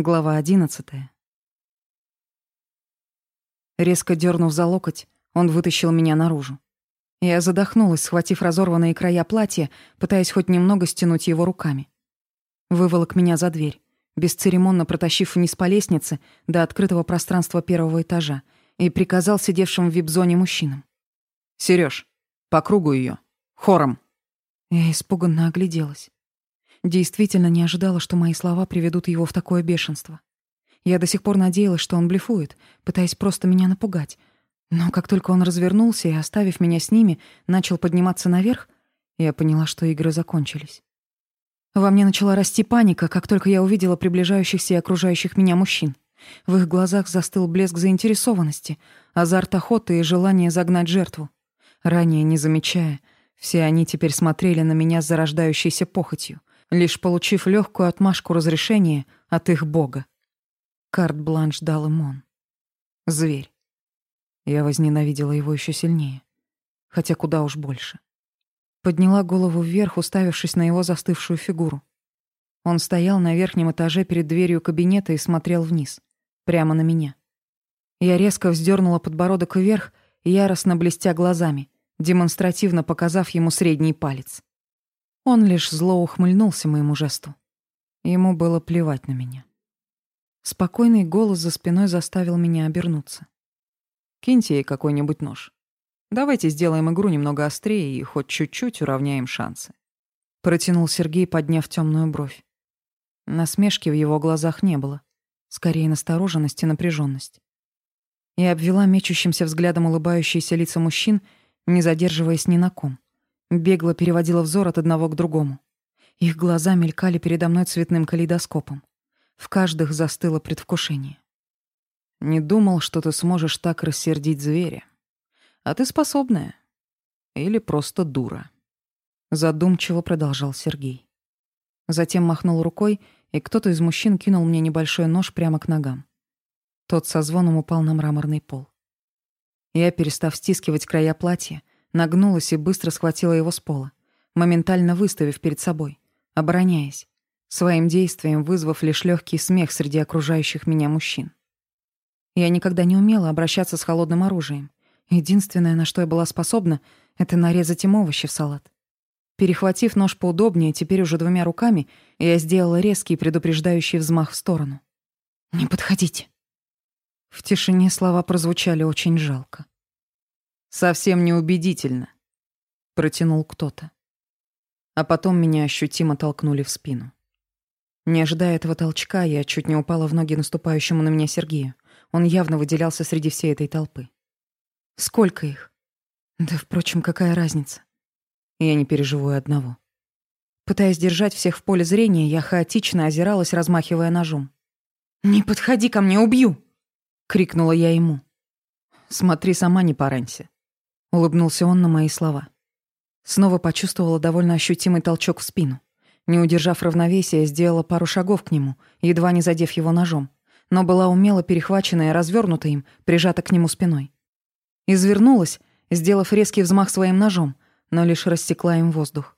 Глава одиннадцатая. Резко дернув за локоть, он вытащил меня наружу. Я задохнулась, схватив разорванные края платья, пытаясь хоть немного стянуть его руками. Выволок меня за дверь, бесцеремонно протащив вниз по лестнице до открытого пространства первого этажа, и приказал сидевшим в вип-зоне мужчинам. «Серёж, по кругу её, Хором!» Я испуганно огляделась. Действительно не ожидала, что мои слова приведут его в такое бешенство. Я до сих пор надеялась, что он блефует, пытаясь просто меня напугать. Но как только он развернулся и, оставив меня с ними, начал подниматься наверх, я поняла, что игры закончились. Во мне начала расти паника, как только я увидела приближающихся и окружающих меня мужчин. В их глазах застыл блеск заинтересованности, азарт охоты и желание загнать жертву. Ранее не замечая, все они теперь смотрели на меня с зарождающейся похотью, лишь получив легкую отмашку разрешения от их бога. Карт-бланш дал им он. Зверь. Я возненавидела его еще сильнее, хотя куда уж больше. Подняла голову вверх, уставившись на его застывшую фигуру. Он стоял на верхнем этаже перед дверью кабинета и смотрел вниз, прямо на меня. Я резко вздернула подбородок вверх, яростно блестя глазами, демонстративно показав ему средний палец. Он лишь зло ухмыльнулся моему жесту. Ему было плевать на меня. Спокойный голос за спиной заставил меня обернуться. «Киньте ей какой-нибудь нож. Давайте сделаем игру немного острее и хоть чуть-чуть уравняем шансы». Протянул Сергей, подняв темную бровь. Насмешки в его глазах не было. Скорее, настороженность и напряженность. Я обвела мечущимся взглядом улыбающиеся лица мужчин, не задерживаясь ни на ком. Бегло переводила взор от одного к другому. Их глаза мелькали передо мной цветным калейдоскопом. В каждых застыло предвкушение. Не думал, что ты сможешь так рассердить зверя. А ты способная. Или просто дура. Задумчиво продолжал Сергей. Затем махнул рукой, и кто-то из мужчин кинул мне небольшой нож прямо к ногам. Тот со звоном упал на мраморный пол. Я, перестав стискивать края платья, нагнулась и быстро схватила его с пола, моментально выставив перед собой, обороняясь, своим действием вызвав лишь легкий смех среди окружающих меня мужчин. Я никогда не умела обращаться с холодным оружием. Единственное, на что я была способна, это нарезать им овощи в салат. Перехватив нож поудобнее, теперь уже двумя руками, я сделала резкий предупреждающий взмах в сторону. «Не подходите!» В тишине слова прозвучали очень жалко. Совсем неубедительно, протянул кто-то. А потом меня ощутимо толкнули в спину. Не ожидая этого толчка, я чуть не упала в ноги наступающему на меня Сергею. Он явно выделялся среди всей этой толпы. Сколько их? Да, впрочем, какая разница? Я не переживу и одного. Пытаясь держать всех в поле зрения, я хаотично озиралась, размахивая ножом. «Не подходи ко мне, убью!» — крикнула я ему. «Смотри, сама не поранься. Улыбнулся он на мои слова. Снова почувствовала довольно ощутимый толчок в спину. Не удержав равновесия, сделала пару шагов к нему, едва не задев его ножом, но была умело перехвачена и развернута им, прижата к нему спиной. Извернулась, сделав резкий взмах своим ножом, но лишь рассекла им воздух.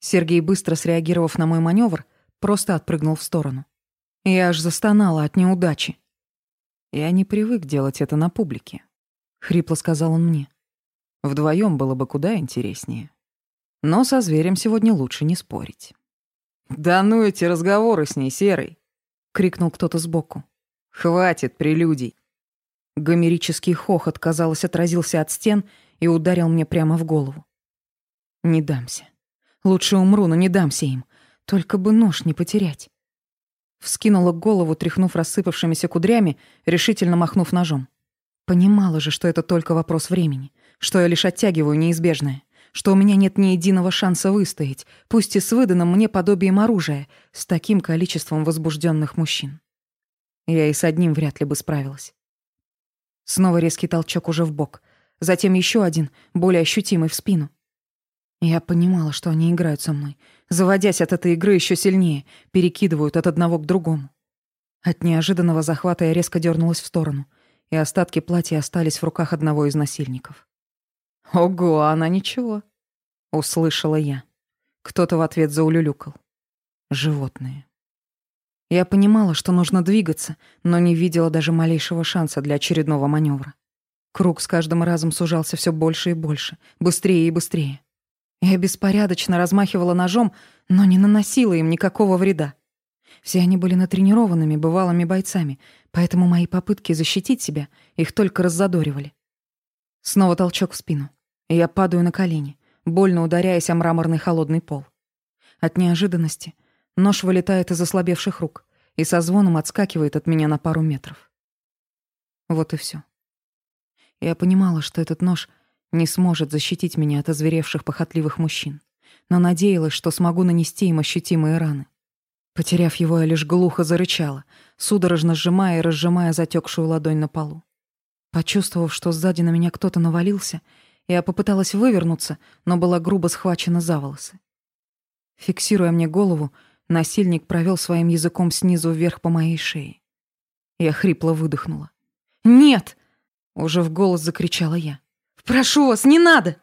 Сергей, быстро среагировав на мой маневр, просто отпрыгнул в сторону. Я аж застонала от неудачи. «Я не привык делать это на публике», — хрипло сказал он мне. Вдвоем было бы куда интереснее. Но со зверем сегодня лучше не спорить. «Да ну эти разговоры с ней, Серый!» — крикнул кто-то сбоку. «Хватит прелюдий!» Гомерический хохот, казалось, отразился от стен и ударил мне прямо в голову. «Не дамся. Лучше умру, но не дамся им. Только бы нож не потерять». Вскинула голову, тряхнув рассыпавшимися кудрями, решительно махнув ножом. Понимала же, что это только вопрос времени что я лишь оттягиваю неизбежное, что у меня нет ни единого шанса выстоять, пусть и с выданным мне подобием оружия, с таким количеством возбужденных мужчин. Я и с одним вряд ли бы справилась. Снова резкий толчок уже в бок, затем еще один, более ощутимый в спину. Я понимала, что они играют со мной, заводясь от этой игры еще сильнее, перекидывают от одного к другому. От неожиданного захвата я резко дернулась в сторону, и остатки платья остались в руках одного из насильников. «Ого, она ничего», — услышала я. Кто-то в ответ заулюлюкал. «Животные». Я понимала, что нужно двигаться, но не видела даже малейшего шанса для очередного маневра. Круг с каждым разом сужался все больше и больше, быстрее и быстрее. Я беспорядочно размахивала ножом, но не наносила им никакого вреда. Все они были натренированными, бывалыми бойцами, поэтому мои попытки защитить себя их только раззадоривали. Снова толчок в спину, я падаю на колени, больно ударяясь о мраморный холодный пол. От неожиданности — Нож вылетает из ослабевших рук и со звоном отскакивает от меня на пару метров. Вот и все. Я понимала, что этот нож не сможет защитить меня от озверевших похотливых мужчин, но надеялась, что смогу нанести им ощутимые раны. Потеряв его, я лишь глухо зарычала, судорожно сжимая и разжимая затекшую ладонь на полу. Почувствовав, что сзади на меня кто-то навалился, я попыталась вывернуться, но была грубо схвачена за волосы. Фиксируя мне голову, Насильник провел своим языком снизу вверх по моей шее. Я хрипло выдохнула. «Нет!» — уже в голос закричала я. «Прошу вас, не надо!»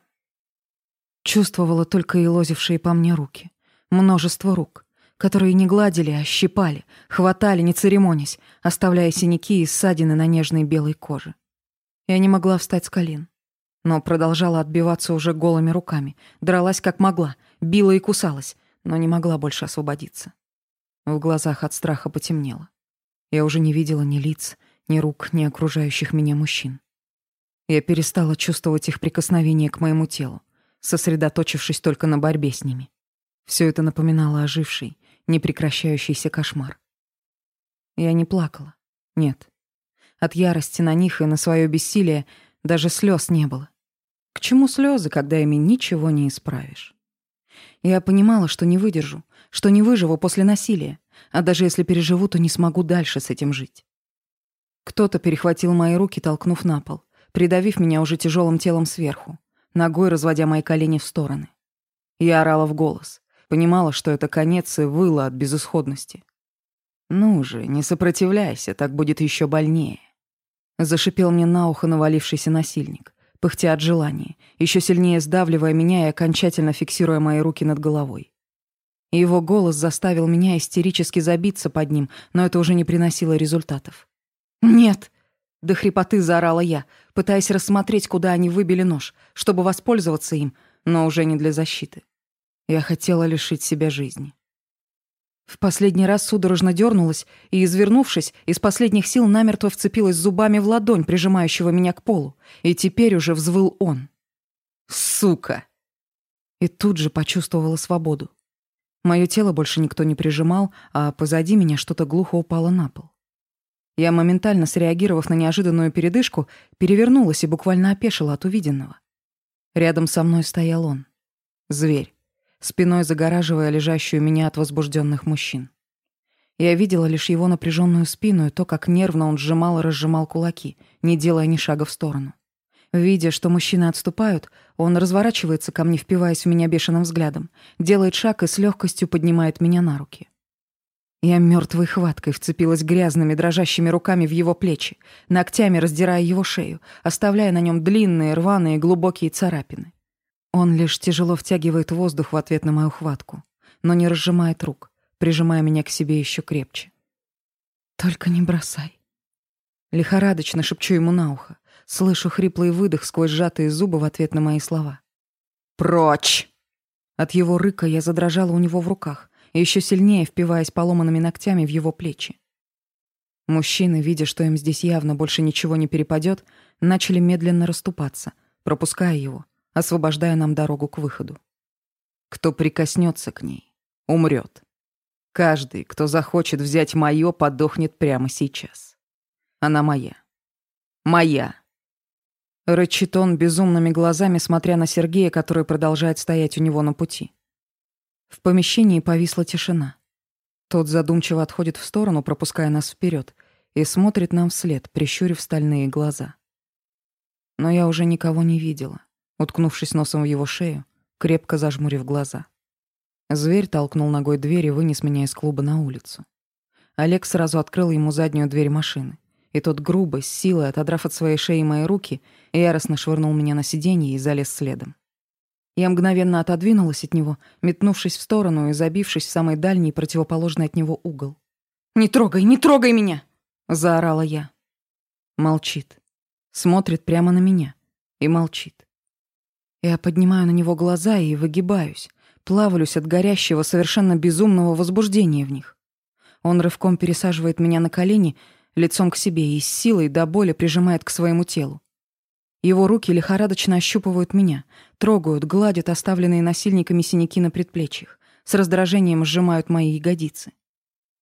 Чувствовала только и лозившие по мне руки. Множество рук, которые не гладили, а щипали, хватали, не церемонясь, оставляя синяки и ссадины на нежной белой коже. Я не могла встать с колен, но продолжала отбиваться уже голыми руками, дралась как могла, била и кусалась, но не могла больше освободиться. В глазах от страха потемнело. Я уже не видела ни лиц, ни рук, ни окружающих меня мужчин. Я перестала чувствовать их прикосновение к моему телу, сосредоточившись только на борьбе с ними. Все это напоминало оживший, непрекращающийся кошмар. Я не плакала. Нет. От ярости на них и на свое бессилие даже слез не было. К чему слезы, когда ими ничего не исправишь? Я понимала, что не выдержу, что не выживу после насилия, а даже если переживу, то не смогу дальше с этим жить. Кто-то перехватил мои руки, толкнув на пол, придавив меня уже тяжелым телом сверху, ногой разводя мои колени в стороны. Я орала в голос, понимала, что это конец, и выла от безысходности. «Ну же, не сопротивляйся, так будет еще больнее», — зашипел мне на ухо навалившийся насильник пыхтя от желания, еще сильнее сдавливая меня и окончательно фиксируя мои руки над головой. Его голос заставил меня истерически забиться под ним, но это уже не приносило результатов. «Нет!» — до хрипоты заорала я, пытаясь рассмотреть, куда они выбили нож, чтобы воспользоваться им, но уже не для защиты. Я хотела лишить себя жизни. В последний раз судорожно дернулась и, извернувшись, из последних сил намертво вцепилась зубами в ладонь, прижимающего меня к полу. И теперь уже взвыл он. «Сука!» И тут же почувствовала свободу. Мое тело больше никто не прижимал, а позади меня что-то глухо упало на пол. Я, моментально среагировав на неожиданную передышку, перевернулась и буквально опешила от увиденного. Рядом со мной стоял он. Зверь спиной загораживая лежащую меня от возбужденных мужчин. Я видела лишь его напряженную спину и то, как нервно он сжимал и разжимал кулаки, не делая ни шага в сторону. Видя, что мужчины отступают, он разворачивается ко мне, впиваясь в меня бешеным взглядом, делает шаг и с легкостью поднимает меня на руки. Я мертвой хваткой вцепилась грязными, дрожащими руками в его плечи, ногтями раздирая его шею, оставляя на нем длинные, рваные, глубокие царапины. Он лишь тяжело втягивает воздух в ответ на мою хватку, но не разжимает рук, прижимая меня к себе еще крепче. «Только не бросай». Лихорадочно шепчу ему на ухо, слышу хриплый выдох сквозь сжатые зубы в ответ на мои слова. «Прочь!» От его рыка я задрожала у него в руках, еще сильнее впиваясь поломанными ногтями в его плечи. Мужчины, видя, что им здесь явно больше ничего не перепадет, начали медленно расступаться, пропуская его, освобождая нам дорогу к выходу. Кто прикоснется к ней, умрет. Каждый, кто захочет взять моё, подохнет прямо сейчас. Она моя. Моя. Рычит он безумными глазами, смотря на Сергея, который продолжает стоять у него на пути. В помещении повисла тишина. Тот задумчиво отходит в сторону, пропуская нас вперед, и смотрит нам вслед, прищурив стальные глаза. Но я уже никого не видела уткнувшись носом в его шею, крепко зажмурив глаза. Зверь толкнул ногой дверь и вынес меня из клуба на улицу. Олег сразу открыл ему заднюю дверь машины, и тот грубо, с силой, отодрав от своей шеи мои руки, яростно швырнул меня на сиденье и залез следом. Я мгновенно отодвинулась от него, метнувшись в сторону и забившись в самый дальний противоположный от него угол. «Не трогай, не трогай меня!» — заорала я. Молчит. Смотрит прямо на меня и молчит. Я поднимаю на него глаза и выгибаюсь, плавлюсь от горящего, совершенно безумного возбуждения в них. Он рывком пересаживает меня на колени, лицом к себе и с силой до боли прижимает к своему телу. Его руки лихорадочно ощупывают меня, трогают, гладят оставленные насильниками синяки на предплечьях, с раздражением сжимают мои ягодицы.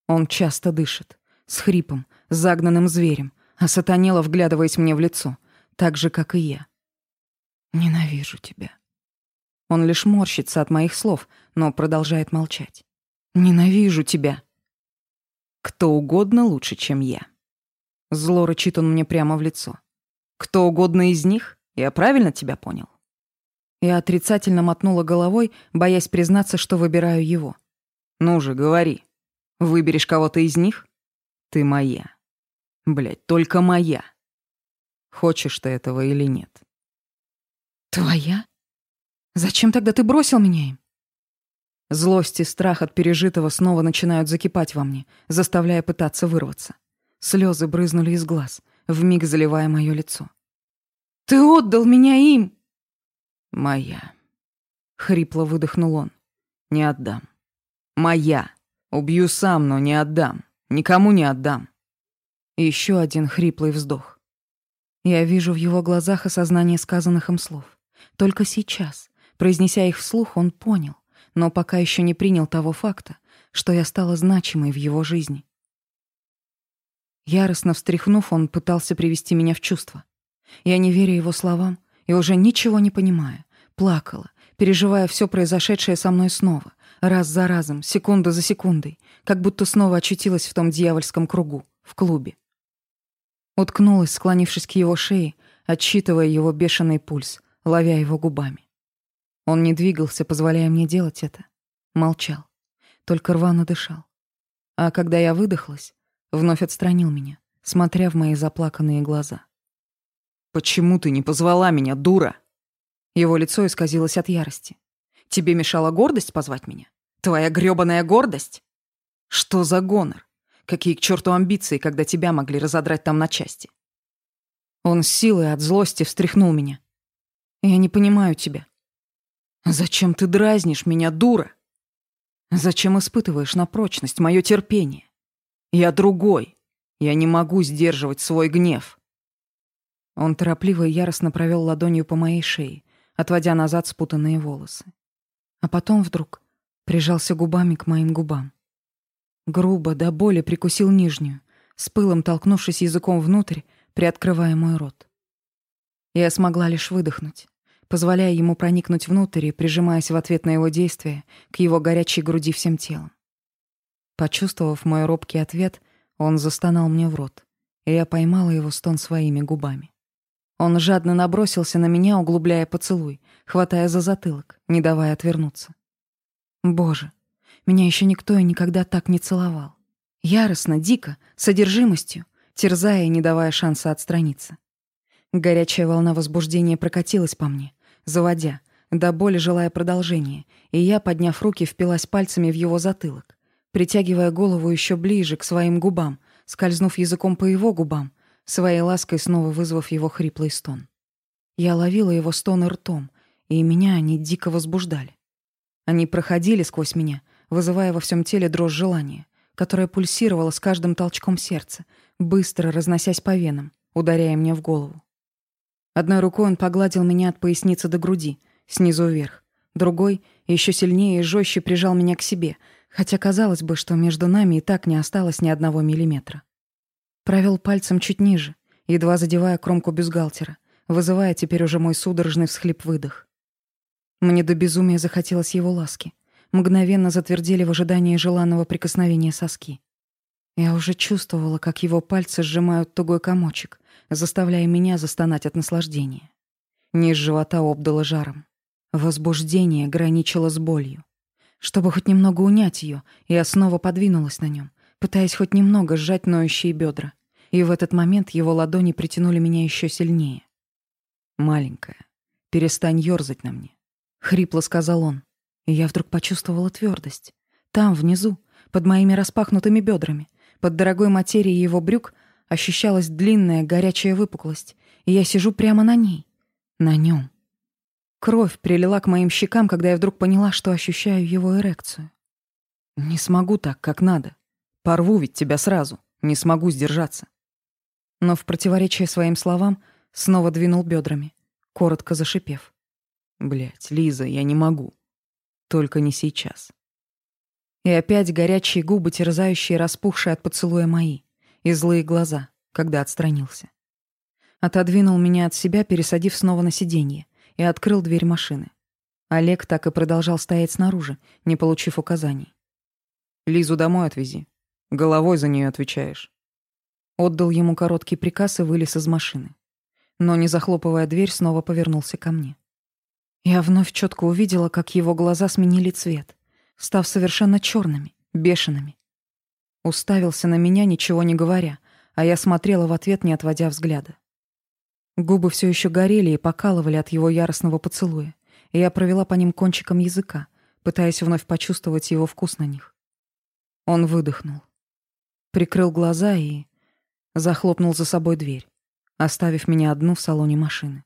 Он часто дышит, с хрипом, загнанным зверем, а сатанело вглядываясь мне в лицо, так же, как и я. «Ненавижу тебя». Он лишь морщится от моих слов, но продолжает молчать. «Ненавижу тебя». «Кто угодно лучше, чем я». Зло рычит он мне прямо в лицо. «Кто угодно из них? Я правильно тебя понял?» Я отрицательно мотнула головой, боясь признаться, что выбираю его. «Ну же, говори. Выберешь кого-то из них? Ты моя. Блядь, только моя. Хочешь ты этого или нет?» «Твоя? Зачем тогда ты бросил меня им?» Злость и страх от пережитого снова начинают закипать во мне, заставляя пытаться вырваться. Слезы брызнули из глаз, вмиг заливая мое лицо. «Ты отдал меня им!» «Моя», — хрипло выдохнул он. «Не отдам. Моя. Убью сам, но не отдам. Никому не отдам». Еще один хриплый вздох. Я вижу в его глазах осознание сказанных им слов. Только сейчас, произнеся их вслух, он понял, но пока еще не принял того факта, что я стала значимой в его жизни. Яростно встряхнув, он пытался привести меня в чувство. Я, не веря его словам и уже ничего не понимая, плакала, переживая все произошедшее со мной снова, раз за разом, секунда за секундой, как будто снова очутилась в том дьявольском кругу, в клубе. Уткнулась, склонившись к его шее, отсчитывая его бешеный пульс, ловя его губами. Он не двигался, позволяя мне делать это. Молчал. Только рвано дышал. А когда я выдохлась, вновь отстранил меня, смотря в мои заплаканные глаза. «Почему ты не позвала меня, дура?» Его лицо исказилось от ярости. «Тебе мешала гордость позвать меня? Твоя грёбаная гордость? Что за гонор? Какие к черту амбиции, когда тебя могли разодрать там на части?» Он с силой от злости встряхнул меня, я не понимаю тебя. Зачем ты дразнишь меня, дура? Зачем испытываешь на прочность мое терпение? Я другой. Я не могу сдерживать свой гнев. Он торопливо и яростно провел ладонью по моей шее, отводя назад спутанные волосы. А потом вдруг прижался губами к моим губам. Грубо, до боли прикусил нижнюю, с пылом толкнувшись языком внутрь, приоткрывая мой рот. Я смогла лишь выдохнуть позволяя ему проникнуть внутрь и прижимаясь в ответ на его действия к его горячей груди всем телом. Почувствовав мой робкий ответ, он застонал мне в рот, и я поймала его стон своими губами. Он жадно набросился на меня, углубляя поцелуй, хватая за затылок, не давая отвернуться. Боже, меня еще никто и никогда так не целовал. Яростно, дико, с одержимостью, терзая и не давая шанса отстраниться. Горячая волна возбуждения прокатилась по мне, заводя, до боли желая продолжения, и я, подняв руки, впилась пальцами в его затылок, притягивая голову еще ближе к своим губам, скользнув языком по его губам, своей лаской снова вызвав его хриплый стон. Я ловила его стоны ртом, и меня они дико возбуждали. Они проходили сквозь меня, вызывая во всем теле дрожь желания, которая пульсировала с каждым толчком сердца, быстро разносясь по венам, ударяя мне в голову. Одной рукой он погладил меня от поясницы до груди, снизу вверх. Другой еще сильнее и жестче прижал меня к себе, хотя казалось бы, что между нами и так не осталось ни одного миллиметра. Провел пальцем чуть ниже, едва задевая кромку бюстгальтера, вызывая теперь уже мой судорожный всхлип-выдох. Мне до безумия захотелось его ласки. Мгновенно затвердели в ожидании желанного прикосновения соски. Я уже чувствовала, как его пальцы сжимают тугой комочек, заставляя меня застонать от наслаждения. Низ живота обдало жаром. Возбуждение граничило с болью. Чтобы хоть немного унять ее, я снова подвинулась на нем, пытаясь хоть немного сжать ноющие бедра. И в этот момент его ладони притянули меня еще сильнее. «Маленькая, перестань ерзать на мне», — хрипло сказал он. И я вдруг почувствовала твердость. Там, внизу, под моими распахнутыми бедрами, Под дорогой материей его брюк ощущалась длинная горячая выпуклость, и я сижу прямо на ней. На нем. Кровь прилила к моим щекам, когда я вдруг поняла, что ощущаю его эрекцию. Не смогу так, как надо. Порву ведь тебя сразу. Не смогу сдержаться. Но в противоречие своим словам снова двинул бедрами, коротко зашипев. Блять, Лиза, я не могу. Только не сейчас. И опять горячие губы, терзающие распухшие от поцелуя мои, и злые глаза, когда отстранился. Отодвинул меня от себя, пересадив снова на сиденье, и открыл дверь машины. Олег так и продолжал стоять снаружи, не получив указаний. Лизу домой отвези. Головой за нее отвечаешь. Отдал ему короткий приказ и вылез из машины. Но, не захлопывая дверь, снова повернулся ко мне. Я вновь четко увидела, как его глаза сменили цвет, став совершенно черными, бешеными. Уставился на меня, ничего не говоря, а я смотрела в ответ, не отводя взгляда. Губы все еще горели и покалывали от его яростного поцелуя, и я провела по ним кончиком языка, пытаясь вновь почувствовать его вкус на них. Он выдохнул, прикрыл глаза и захлопнул за собой дверь, оставив меня одну в салоне машины.